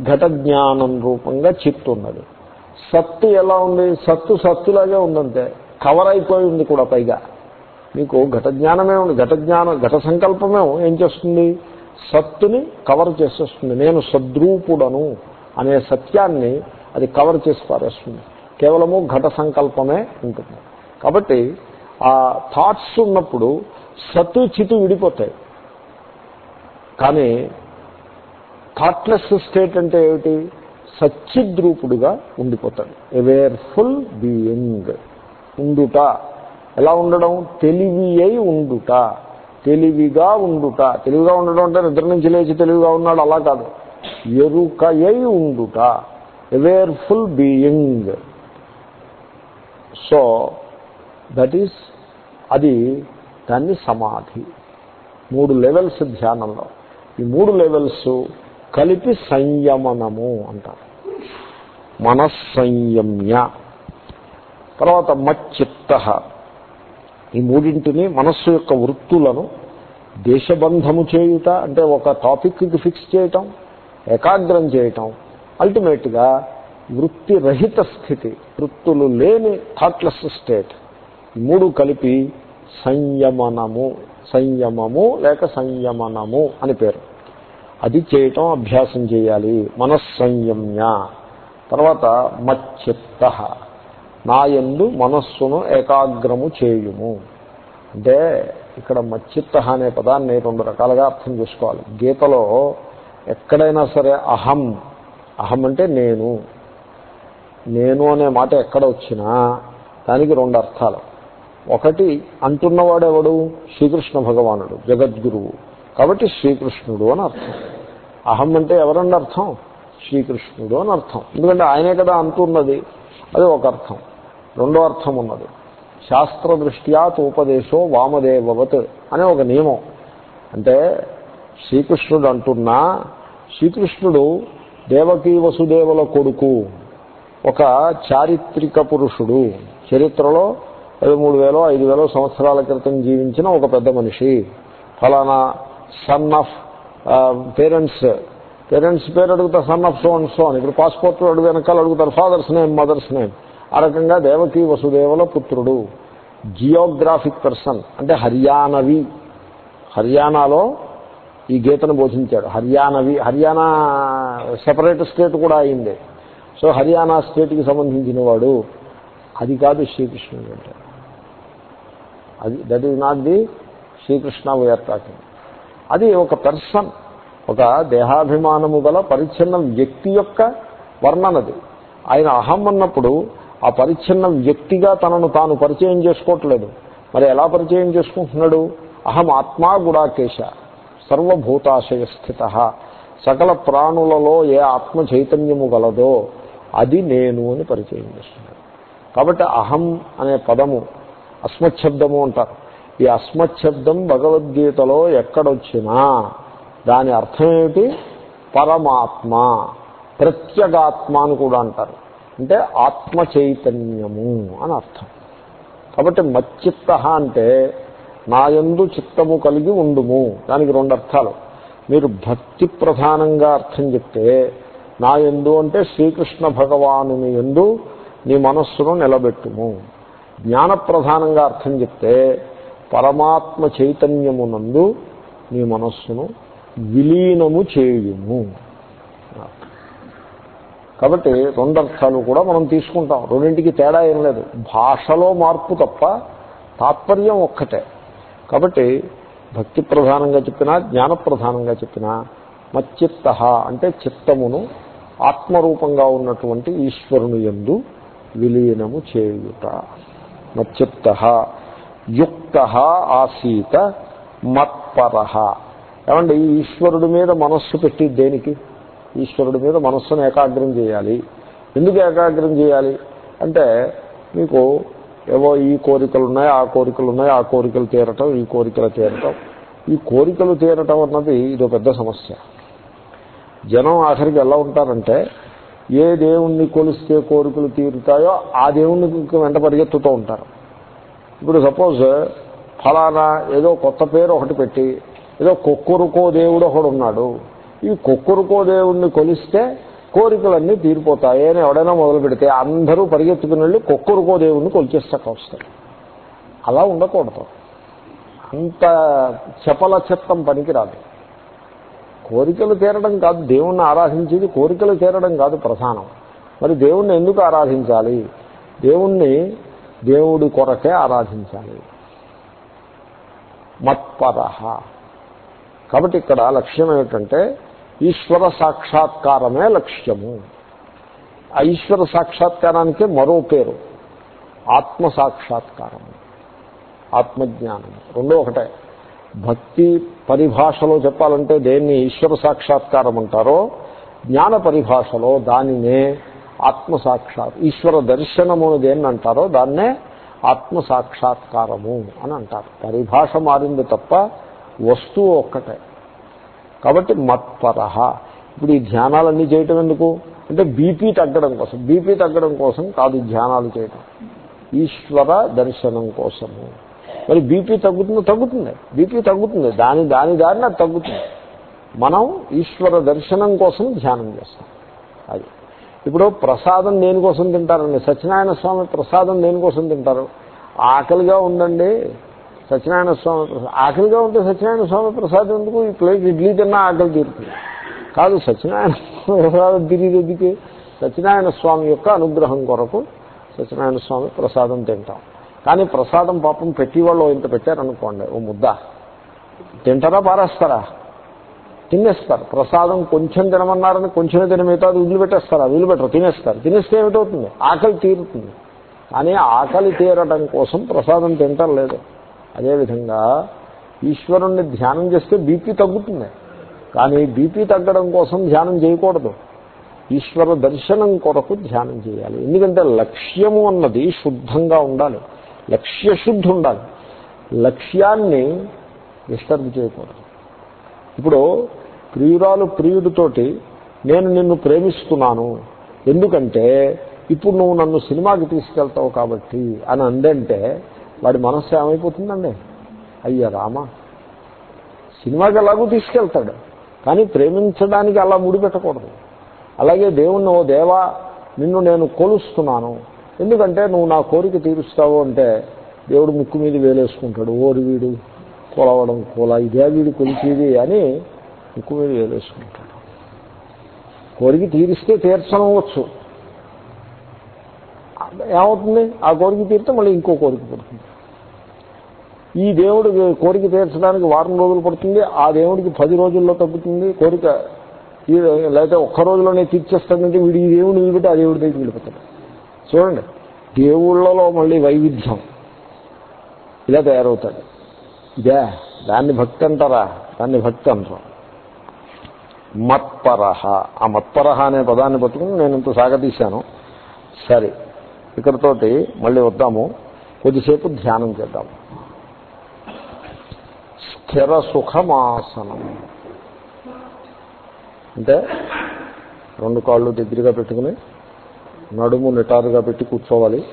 ఘట జ్ఞానం రూపంగా చిత్తు ఉన్నది సత్తు ఎలా ఉంది? సత్తు సత్తులాగే ఉందంతే. కవర్ అయిపోయి ఉంది కూడా పైగా. మీకు ఘట జ్ఞానమే ఉంది. ఘట జ్ఞానం ఘట సంకల్పమే ఏం చేస్తుంది? సత్తుని కవర్ చేసేస్తుంది. నేను సద్రూపుడను అనే సత్యాన్ని అది కవర్ చేసి పారేస్తుంది. కేవలము ఘట సంకల్పమే ఉంటుంది. కాబట్టి ఆ థాట్స్ ఉన్నప్పుడు సత్తు చితు విడిపోతాయి. కానీ థాట్లెస్ స్టేట్ అంటే ఏమిటి? సచ్చిద్రూపుడుగా ఉండిపోతాడు. ఎవేర్ఫుల్ బీయింగ్ ఉండుట. ఎలా ఉండడం? తెలివి అయి ఉండుట. తెలివిగా ఉండుట. తెలివిగా ఉండడం అంటే నిద్ర నుంచి లేచి తెలివిగా ఉన్నాడు అలా కాదు. ఎరుకయై ఉండుట. Awareful being so that is అది దాన్ని సమాధి. మూడు లెవెల్స్ ధ్యానంలో. ఈ మూడు లెవెల్స్ కలిపి సంయమనము అంటారు. మనస్సంయమ్య. తర్వాత మచ్చిత్త. ఈ మూడింటిని మనస్సు యొక్క వృత్తులను దేశబంధము చేయుట అంటే ఒక టాపిక్కి ఫిక్స్ చేయటం ఏకాగ్రం చేయటం అల్టిమేట్గా వృత్తి రహిత స్థితి వృత్తులు లేని థాట్లెస్ స్టేట్ ఈ మూడు కలిపి సంయమనము సంయమము లేక సంయమనము అని పేరు. అది చేయటం అభ్యాసం చేయాలి. మనస్సంయమ్య. తర్వాత మచ్చిత్త. నాయందు మనస్సును ఏకాగ్రము చేయుము. అంటే ఇక్కడ మచ్చిత్త అనే పదాన్ని రెండు రకాలుగా అర్థం చేసుకోవాలి. గీతలో ఎక్కడైనా సరే అహం. అహం అంటే నేను. నేను అనే మాట ఎక్కడ వచ్చినా దానికి రెండు అర్థాలు. ఒకటి అంటున్నవాడెవడు? శ్రీకృష్ణ భగవానుడు జగద్గురువు. కాబట్టి శ్రీకృష్ణుడు అని అర్థం. అహం అంటే ఎవరన్న అర్థం? శ్రీకృష్ణుడు అని అర్థం. ఎందుకంటే ఆయనే కదా అంటున్నది అది ఒక అర్థం. రెండో అర్థం ఉన్నది. శాస్త్ర దృష్ట్యా తోపదేశో వామదేవవత్ అనే ఒక నియమం. అంటే శ్రీకృష్ణుడు అంటున్నా శ్రీకృష్ణుడు దేవకీ వసుదేవుల కొడుకు ఒక చారిత్రిక పురుషుడు. చరిత్రలో ఐదు మూడు వేలో ఐదు వేలో సంవత్సరాల క్రితం జీవించిన ఒక పెద్ద మనిషి. ఫలానా సన్ ఆఫ్ పేరెంట్స్ పేరెంట్స్ పేరు అడుగుతారు son of so and so అని. ఇప్పుడు పాస్పోర్ట్ అడుగు వెనకాల అడుగుతారు ఫాదర్స్ నేమ్ మదర్స్ నేమ్ ఆ రకంగా దేవకీ వసుదేవుల పుత్రుడు. జియోగ్రాఫిక్ పర్సన్ అంటే హర్యానవి. హర్యానాలో ఈ గీతను బోధించాడు. హర్యానవి హర్యానా సెపరేట్ స్టేట్ కూడా అయింది. సో హర్యానా స్టేట్కి సంబంధించిన వాడు. అది కాదు శ్రీకృష్ణుడు అంటే అది that is not the Srikrishna we're talking అది ఒక పర్సన్ ఒక దేహాభిమానము గల పరిచ్ఛిన్న వ్యక్తి యొక్క వర్ణనది ఆయన అహం అన్నప్పుడు ఆ పరిచ్ఛిన్న వ్యక్తిగా తనను తాను పరిచయం చేసుకోవట్లేదు. మరి ఎలా పరిచయం చేసుకుంటున్నాడు? అహం ఆత్మా గుడాకేశ సర్వభూతాశయ స్థిత సకల ప్రాణులలో ఏ ఆత్మ చైతన్యము గలదో అది నేను అని పరిచయం చేస్తున్నాడు. కాబట్టి అహం అనే పదము అస్మశబ్దము అంటారు. ఈ అస్మశబ్దం భగవద్గీతలో ఎక్కడొచ్చినా దాని అర్థం ఏమిటి? పరమాత్మ ప్రత్యేగాత్మ అని కూడా అంటారు. అంటే ఆత్మ చైతన్యము అని అర్థం. కాబట్టి మచ్చిత్త అంటే నాయందు చిత్తము కలిగి ఉండుము. దానికి రెండు అర్థాలు. మీరు భక్తి ప్రధానంగా అర్థం చెప్తే నా ఎందు అంటే శ్రీకృష్ణ భగవానుని ఎందు నీ మనస్సును నిలబెట్టుము. జ్ఞాన ప్రధానంగా అర్థం చెప్తే పరమాత్మ చైతన్యమునందు నీ మనస్సును విలీనము చేయుము. కాబట్టి రెండు అర్థాలు కూడా మనం తీసుకుంటాం. రెండింటికి తేడా ఏం లేదు. భాషలో మార్పు తప్ప తాత్పర్యం ఒక్కటే. కాబట్టి భక్తి ప్రధానంగా చెప్పినా జ్ఞాన ప్రధానంగా చెప్పినా మచ్చిత్త అంటే చిత్తమును ఆత్మరూపంగా ఉన్నటువంటి ఈశ్వరుని ఎందు విలీనము చేయుట. మచ్చిత్త యుక్త ఆసీత మత్పర. ఏమండి ఈశ్వరుడి మీద మనస్సు పెట్టి దేనికి? ఈశ్వరుడి మీద మనస్సును ఏకాగ్రం చేయాలి. ఎందుకు ఏకాగ్రం చేయాలి? అంటే మీకు ఏవో ఈ కోరికలు ఉన్నాయి ఆ కోరికలు ఉన్నాయి ఆ కోరికలు తీరటం ఈ కోరికలు తీరటం. ఈ కోరికలు తీరటం అన్నది ఇదో పెద్ద సమస్య. జనం ఆఖరికి ఎలా ఉంటారంటే ఏ దేవుణ్ణి కొలిస్తే కోరికలు తీరుతాయో ఆ దేవుణ్ణి వెంట పరిగెత్తుతూ ఉంటారు. ఇప్పుడు సపోజ్ ఫలానా ఏదో కొత్త పేరు ఒకటి పెట్టి ఏదో కొక్కురుకో దేవుడు ఒకడు ఉన్నాడు. ఈ కొక్కురుకో దేవుణ్ణి కొలిస్తే కోరికలన్నీ తీరిపోతాయి అని ఎవడైనా మొదలు పెడితే అందరూ పరిగెత్తుకుని వెళ్ళి కొక్కురుకో దేవుణ్ణి కొలిచేస్తాక వస్తారు అలా ఉండకూడదు. అంత చపల చిత్తం పనికిరాదు. కోరికలు తీరడం కాదు దేవుణ్ణి ఆరాధించేది కోరికలు తీరడం కాదు ప్రధానం. మరి దేవుణ్ణి ఎందుకు ఆరాధించాలి? దేవుణ్ణి దేవుడి కొరకే ఆరాధించాలి. మత్పర. కాబట్టి ఇక్కడ లక్ష్యం ఏమిటంటే ఈశ్వర సాక్షాత్కారమే లక్ష్యము. ఆ ఈశ్వర సాక్షాత్కారానికి మరో పేరు ఆత్మ సాక్షాత్కారము ఆత్మజ్ఞానం. రెండో ఒకటే భక్తి పరిభాషలో చెప్పాలంటే దేన్ని ఈశ్వర సాక్షాత్కారం అంటారో జ్ఞాన పరిభాషలో దానినే ఆత్మ సాక్షాత్ ఈశ్వర దర్శనము దేన్ని అంటారో దాన్నే ఆత్మ సాక్షాత్కారము అని అంటారు. పరిభాష మారింది తప్ప వస్తువు ఒక్కటే. కాబట్టి మత్పర. ఇప్పుడు ఈ ధ్యానాలన్నీ చేయటం ఎందుకు? అంటే బీపీ తగ్గడం కోసం. బీపీ తగ్గడం కోసం కాదు ధ్యానాలు చేయటం. ఈశ్వర దర్శనం కోసము. మరి బీపీ తగ్గుతుంది తగ్గుతుంది. బీపీ తగ్గుతుంది. దాని దాని దారిన తగ్గుతుంది. మనం ఈశ్వర దర్శనం కోసం ధ్యానం చేస్తాం. అది. ఇప్పుడు ప్రసాదం దేనికోసం తింటారండి? సత్యనారాయణ స్వామి ప్రసాదం దేనికోసం తింటారు? ఆకలిగా ఉందండి సత్యనారాయణ స్వామి ప్రసాదం ఆకలిగా ఉంటే సత్యనారాయణ స్వామి ప్రసాదం ఎందుకు? ఈ ప్లేట్ ఇడ్లీ తిన్నా ఆకలి తీరుతుంది. కాదు సత్యనారాయణ ప్రసాదం తిరిగి సత్యనారాయణ స్వామి యొక్క అనుగ్రహం కొరకు సత్యనారాయణ స్వామి ప్రసాదం తింటాం. కానీ ప్రసాదం పాపం పెట్టేవాళ్ళు ఇంత పెట్టారనుకోండి ఓ ముద్ద. తింటారా పారేస్తారా? తినేస్తారు. ప్రసాదం కొంచెం తినమన్నారని కొంచెమే తిన మిగతా వదిలిపెట్టేస్తారా. వదిలిపెట్టరు. తినేస్తారు. తినేస్తే ఏమిటవుతుంది? ఆకలి తీరుతుంది. కానీ ఆకలి తీరడం కోసం ప్రసాదం తింటారు లేదు. అదేవిధంగా ఈశ్వరుణ్ణి ధ్యానం చేస్తే బీపీ తగ్గుతుంది. కానీ బీపీ తగ్గడం కోసం ధ్యానం చేయకూడదు. ఈశ్వర దర్శనం కొరకు ధ్యానం చేయాలి. ఎందుకంటే లక్ష్యము అన్నది శుద్ధంగా ఉండాలి. లక్ష్యశుద్ధి ఉండాలి లక్ష్యాన్ని డిస్టర్బ్ చేయకూడదు. ఇప్పుడు ప్రియురాలు ప్రియుడితోటి నేను నిన్ను ప్రేమిస్తున్నాను. ఎందుకంటే ఇప్పుడు నువ్వు నన్ను సినిమాకి తీసుకెళ్తావు కాబట్టి అని అందంటే వాడి మనస్సు ఏమైపోతుందండి? అయ్యా రామ సినిమాకి ఎలాగూ తీసుకెళ్తాడు. కానీ ప్రేమించడానికి అలా ముడిపెట్టకూడదు అలాగే దేవుణ్ణి ఓ దేవా నిన్ను నేను కొలుస్తున్నాను. ఎందుకంటే నువ్వు నా కోరిక తీరుస్తావు అంటే దేవుడు ముక్కు మీద వేలేసుకుంటాడు. ఓరి వీడు కొలవడం కూల ఇదే వీడు కొలిచేది అని ముక్కు మీద వేలేసుకుంటాడు కోరిక తీరిస్తే తీర్చనవచ్చు. ఏమవుతుంది? ఆ కోరిక తీరితే మళ్ళీ ఇంకో కోరిక పడుతుంది. ఈ దేవుడు కోరిక తీర్చడానికి వారం రోజులు పడుతుంది. ఆ దేవుడికి పది రోజుల్లో తగ్గుతుంది. కోరిక లేకపోతే ఒక్క రోజులోనే తీర్చేస్తాడంటే వీడు ఈ దేవుడు నిలబెట్టి ఆ దేవుడి దగ్గరికి వెళ్ళిపోతాడు. చూడండి. దేవుళ్ళలో మళ్ళీ వైవిధ్యం. ఇలా తయారవుతాడు. ఇదే దాన్ని భక్తి అంటారా? దాన్ని భక్తి అంటారు. మత్పరహ. ఆ మత్పరహ అనే పదాన్ని పట్టుకుని నేను ఇంత సాగతీశాను. సరే ఇక్కడతోటి మళ్ళీ వద్దాము. కొద్దిసేపు ధ్యానం చేద్దాం. స్థిర సుఖమాసనం అంటే రెండు కాళ్ళు దగ్గరగా పెట్టుకుని నడుము నిటారుగా పెట్టి కూర్చోవాలి.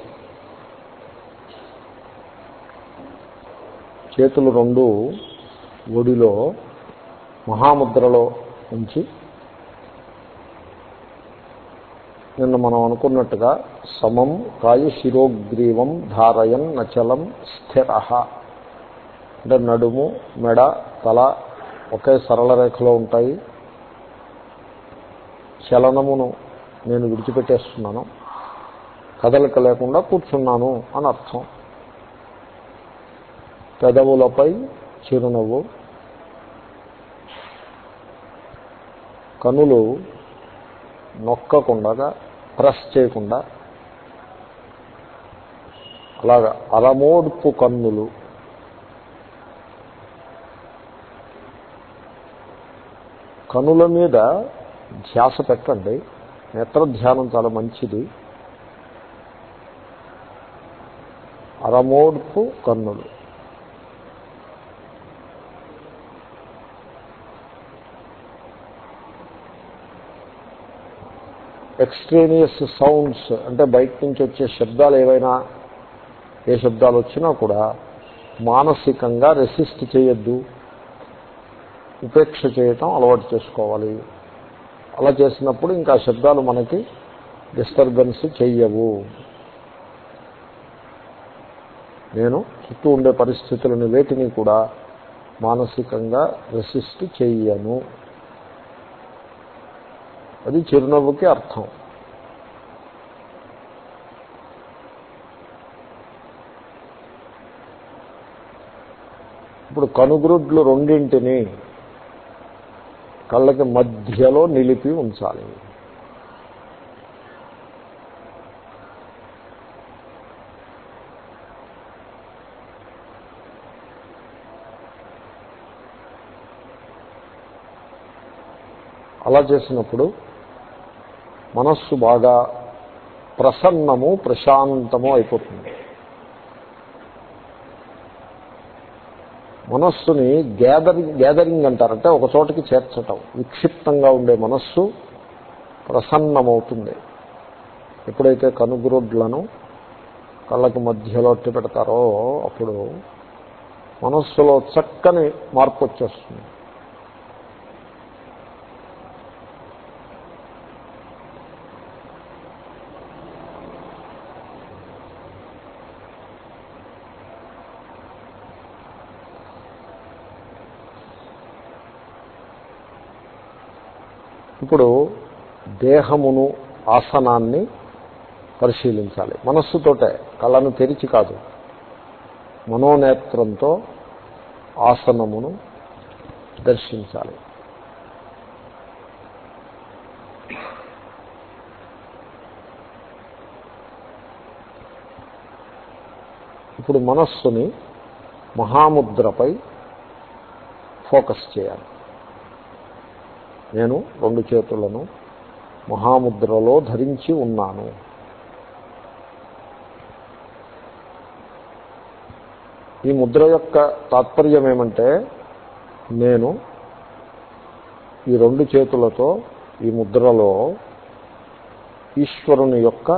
చేతులు రెండు ఒడిలో మహాముద్రలో ఉంచి నిన్న మనం అనుకున్నట్టుగా సమం కాయ శిరోగ్రీవం ధారయన్ నచలం స్థిర. అంటే నడుము మెడ తల ఒకే సరళ రేఖలో ఉంటాయి. చలనమును నేను విడిచిపెట్టేస్తున్నాను. కదలిక లేకుండా కూర్చున్నాను అని అర్థం. పెదవులపై చిరునవ్వు కనులు నొక్కకుండా ప్రెస్ చేయకుండా అలాగా అరమోడ్పు కన్నులు. కనుల మీద ధ్యాస పెట్టండి. నేత్ర ధ్యానం చాలా మంచిది. అరమోడ్పు కన్నులు. ఎక్స్ట్రేనియస్ సౌండ్స్ అంటే బయట నుంచి వచ్చే శబ్దాలు ఏవైనా ఏ శబ్దాలు వచ్చినా కూడా మానసికంగా రెసిస్ట్ చేయొద్దు ఉపేక్ష చేయటం అలవాటు చేసుకోవాలి. అలా చేసినప్పుడు ఇంకా శబ్దాలు మనకి డిస్టర్బెన్స్ చెయ్యవు. నేను చుట్టూ ఉండే పరిస్థితులను వేటిని కూడా మానసికంగా రెసిస్ట్ చెయ్యను. అది చిరునవ్వుకి అర్థం. ఇప్పుడు కనుగ్రుడ్లు రెండింటిని కళ్ళకి మధ్యలో నిలిపి ఉంచాలి. అలా చేసినప్పుడు మనస్సు బాగా ప్రసన్నము ప్రశాంతము అయిపోతుంది. మనస్సుని గ్యాదరింగ్ గ్యాదరింగ్ అంటారంటే ఒక చోటకి చేర్చటం. విక్షిప్తంగా ఉండే మనస్సు ప్రసన్నమవుతుంది. ఎప్పుడైతే కనుగురుడ్లను కళ్ళకి మధ్యలో అట్టి పెడతారో అప్పుడు మనస్సులో చక్కని మార్పు వచ్చేస్తుంది. ఇప్పుడు దేహమును ఆసనాన్ని పరిశీలించాలి. మనస్సుతోటే కళ్ళను తెరిచి కాదు. మనోనేత్రంతో ఆసనమును దర్శించాలి. ఇప్పుడు మనస్సుని మహాముద్రపై ఫోకస్ చేయాలి. నేను రెండు చేతులను మహాముద్రలో ధరించి ఉన్నాను. ఈ ముద్ర యొక్క తాత్పర్యం ఏమంటే నేను ఈ రెండు చేతులతో ఈ ముద్రలో ఈశ్వరుని యొక్క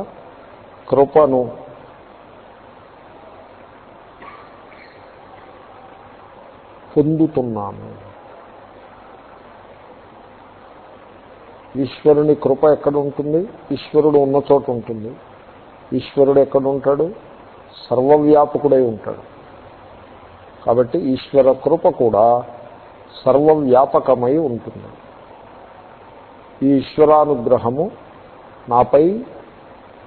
కృపను పొందుతున్నాను. ఈశ్వరుని కృప ఎక్కడ ఉంటుంది ఈశ్వరుడు ఉన్న చోట ఉంటుంది. ఈశ్వరుడు ఎక్కడ ఉంటాడు సర్వవ్యాపకుడై ఉంటాడు. కాబట్టి ఈశ్వర కృప కూడా సర్వవ్యాపకమై ఉంటుంది. ఈ ఈశ్వరానుగ్రహము నాపై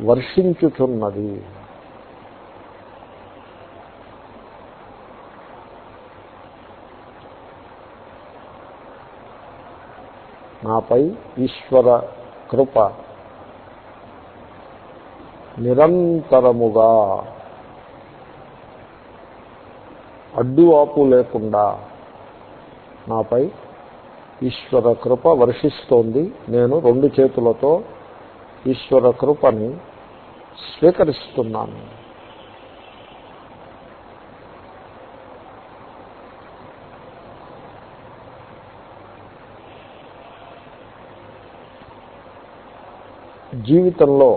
వర్షించుచున్నది. నాపై ఈశ్వర కృప. నిరంతరముగా అడ్డు ఆపు లేకుండా నాపై ఈశ్వర కృప వర్షిస్తోంది. నేను రెండు చేతులతో ఈశ్వర కృపని స్వీకరిస్తున్నాను. జీవితంలో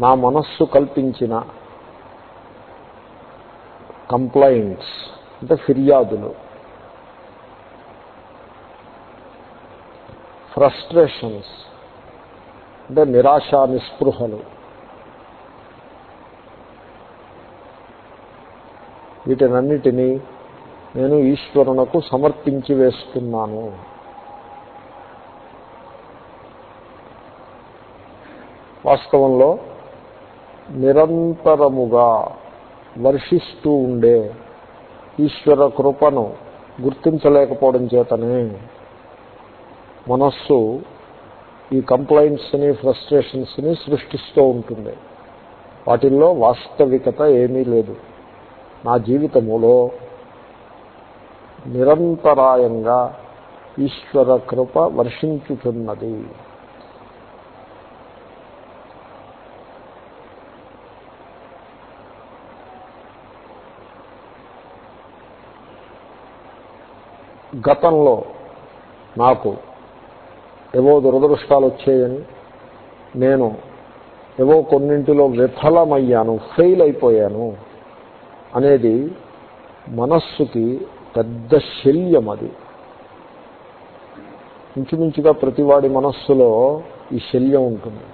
నా మనస్సు కల్పించిన కంప్లైంట్స్ అంటే ఫిర్యాదులు ఫ్రస్ట్రేషన్స్ అంటే నిరాశ నిస్పృహలు వీటినన్నిటినీ నేను ఈశ్వరునకు సమర్పించి వేస్తున్నాను. వాస్తవంలో నిరంతరముగా వర్షిస్తూ ఉండే ఈశ్వర కృపను గుర్తించలేకపోవడం చేతనే మనస్సు ఈ కంప్లైంట్స్ని ఫ్రస్ట్రేషన్స్ని సృష్టిస్తూ ఉంటుంది. వాటిల్లో వాస్తవికత ఏమీ లేదు. నా జీవితములో నిరంతరాయంగా ఈశ్వర కృప వర్షించుతున్నది గతంలో నాకు ఏవో దురదృష్టాలు వచ్చాయని నేను ఏవో కొన్నింటిలో విఫలమయ్యాను ఫెయిల్ అయిపోయాను అనేది మనస్సుకి పెద్ద శల్యం అది. ఇంచుమించుగా ప్రతివాడి మనస్సులో ఈ శల్యం ఉంటుంది.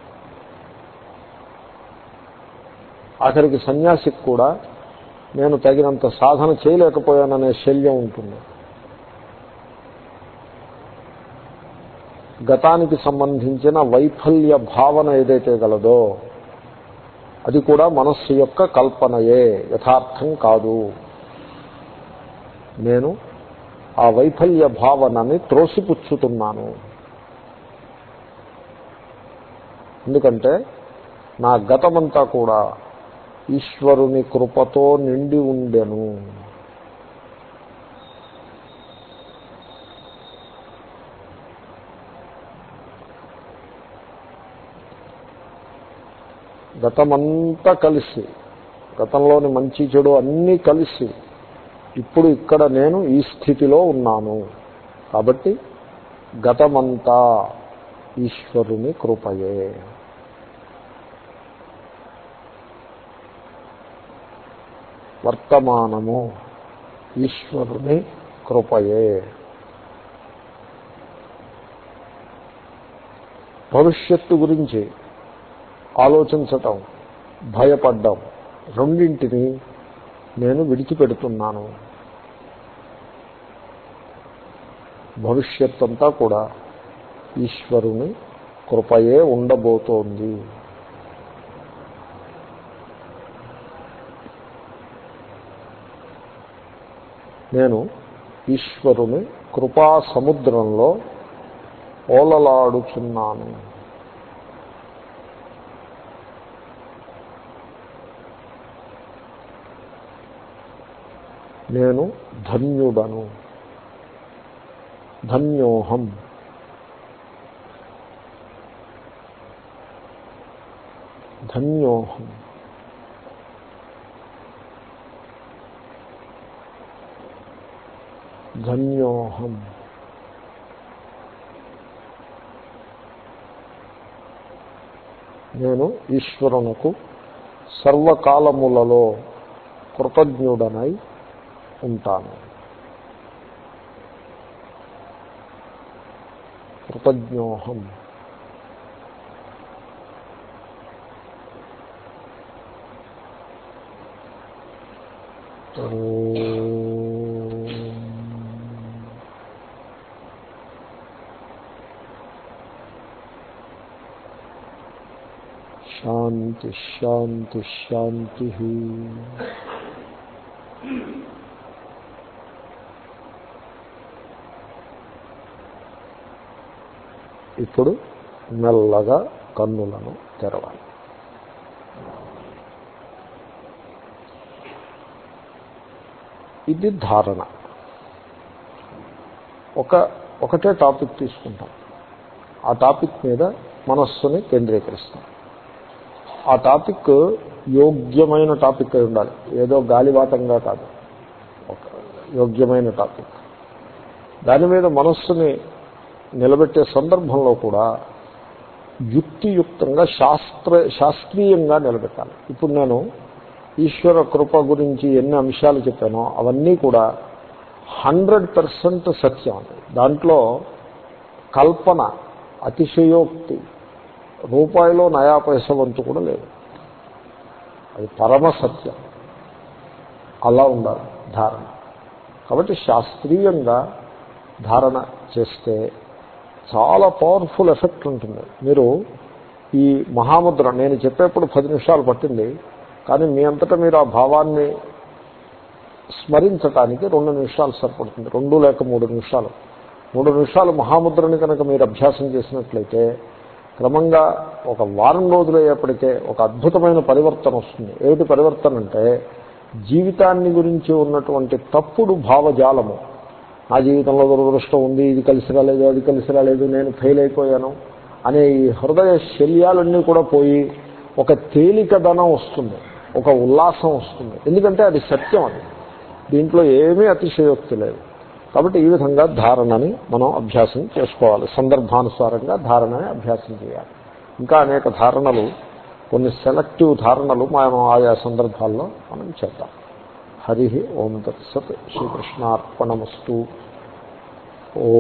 ఆఖరికి సన్యాసికి కూడా నేను తగినంత సాధన చేయలేకపోయాననే శల్యం ఉంటుంది. గతానికి సంబంధించిన వైఫల్య భావన ఏదైతే గలదో అది కూడా మనస్సు యొక్క కల్పనయే యథార్థం కాదు. నేను ఆ వైఫల్య భావనని త్రోసిపుచ్చుతున్నాను. ఎందుకంటే నా గతమంతా కూడా ఈశ్వరుని కృపతో నిండి ఉండెను. గతమంతా కలిసి గతంలోని మంచి చెడు అన్నీ కలిసి ఇప్పుడు ఇక్కడ నేను ఈ స్థితిలో ఉన్నాను. కాబట్టి గతమంతా ఈశ్వరుని కృపయే. వర్తమానము ఈశ్వరుని కృపయే. భవిష్యత్తు గురించి ఆలోచించటం భయపడ్డం రెండింటిని నేను విడిచిపెడుతున్నాను. భవిష్యత్ అంతా కూడా ఈశ్వరుని కృపయే ఉండబోతోంది. నేను ఈశ్వరుని కృపా సముద్రంలో ఓలలాడుచున్నాను. నేను ధన్యుడను. ధన్యోహం. ధన్యోహం. ధన్యోహం. నేను ఈశ్వరునకు సర్వకాలములలో కృతజ్ఞుడనై ఉంటాను. కృతజ్ఞోహం. శాంతి శాంతి శాంతి. ఇప్పుడు మెల్లగా కన్నులను తెరవాలి. ఇది ధారణ. ఒక ఒకటే టాపిక్ తీసుకుంటాం. ఆ టాపిక్ మీద మనస్సుని కేంద్రీకరిస్తాం. ఆ టాపిక్ యోగ్యమైన టాపిక్ అయి ఉండాలి. ఏదో గాలివాటంగా కాదు. ఒక యోగ్యమైన టాపిక్. దాని మీద మనస్సుని నిలబెట్టే సందర్భంలో కూడా యుక్తియుక్తంగా శాస్త్ర శాస్త్రీయంగా నిలబెట్టాలి. ఇప్పుడు నేను ఈశ్వర కృప గురించి ఎన్ని అంశాలు చెప్పానో అవన్నీ కూడా హండ్రెడ్ పర్సెంట్ సత్యం దాంట్లో కల్పన అతిశయోక్తి రూపాయిలో నయా పైస వంతు కూడా లేదు. అది పరమ సత్యం. అలా ఉండాలి ధారణ. కాబట్టి శాస్త్రీయంగా ధారణ చేస్తే చాలా పవర్ఫుల్ ఎఫెక్ట్ ఉంటుంది. మీరు ఈ మహాముద్ర నేను చెప్పేప్పుడు పది నిమిషాలు పట్టింది కానీ మీ అంతటా మీరు ఆ భావాన్ని స్మరించటానికి రెండు నిమిషాలు సరిపడుతుంది. రెండు లేక మూడు నిమిషాలు. మూడు నిమిషాలు మహాముద్రని కనుక మీరు అభ్యాసం చేసినట్లయితే క్రమంగా ఒక వారం రోజులు అయ్యేప్పటికే ఒక అద్భుతమైన పరివర్తన వస్తుంది. ఏమిటి పరివర్తన అంటే జీవితాన్ని గురించి ఉన్నటువంటి తప్పుడు భావజాలము నా జీవితంలో దురదృష్టం ఉంది ఇది కలిసి రాలేదు అది కలిసి రాలేదు నేను ఫెయిల్ అయిపోయాను అనే ఈ హృదయ శల్యాలన్నీ కూడా పోయి ఒక తేలికదనం వస్తుంది ఒక ఉల్లాసం వస్తుంది. ఎందుకంటే అది సత్యం అది. దీంట్లో ఏమీ అతిశయోక్తి లేదు. కాబట్టి ఈ విధంగా ధారణని మనం అభ్యాసం చేసుకోవాలి. సందర్భానుసారంగా ధారణని అభ్యాసం చేయాలి. ఇంకా అనేక ధారణలు కొన్ని సెలెక్టివ్ ధారణలు మనం ఆయా సందర్భాల్లో మనం చేద్దాం. హరి ఓం తత్సత్ శ్రీకృష్ణార్పణమస్తు ఓ